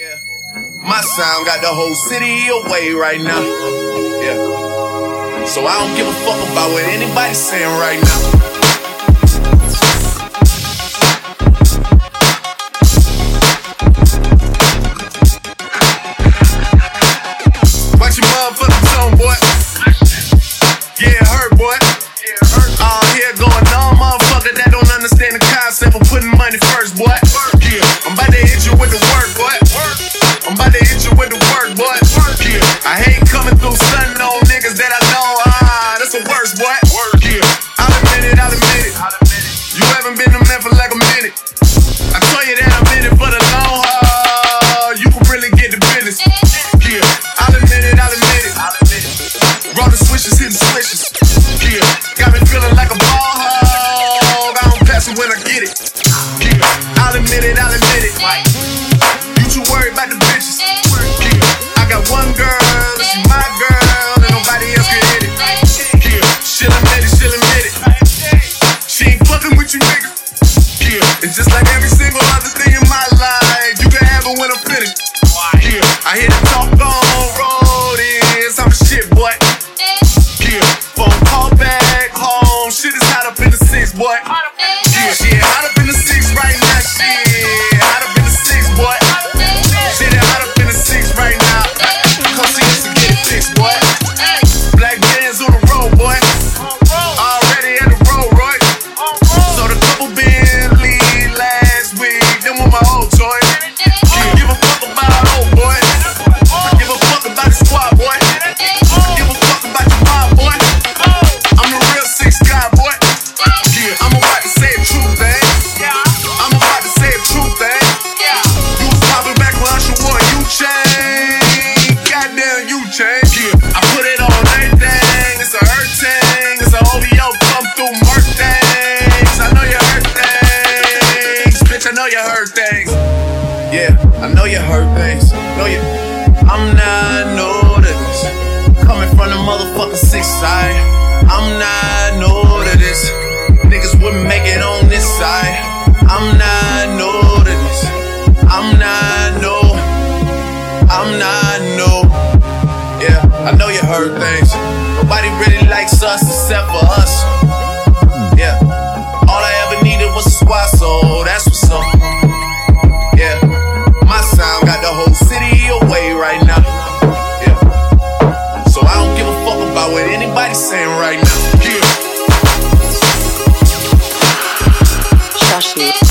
Yeah. My sound got the whole city away right now. Yeah. So I don't give a fuck about what anybody's saying right now. Watch your motherfucking boy. Yeah, hurt, boy. All here going on, motherfucker that understand the concept of putting money first, boy. Yeah, I'm about to hit you with the work, boy. I'm about to hit you with the work, boy. Yeah, I hate Worried about the bitches. I got one girl, she my girl, and nobody else can hit it. She'll admit it, she'll admit it. She ain't fucking with you, nigga. Yeah, it's just like every single other thing in my life. You can have it when I'm finished. I hear the talk on road is I'm shit, boy. Yeah, Yeah, I know you hurt things. Know you. I'm not new to this. Coming from the motherfucking six side. I'm not new to this. Niggas wouldn't make it on this side. I'm not new to this. I'm not new. I'm not new. Yeah, I know you heard things. Nobody really likes us except for us. shit.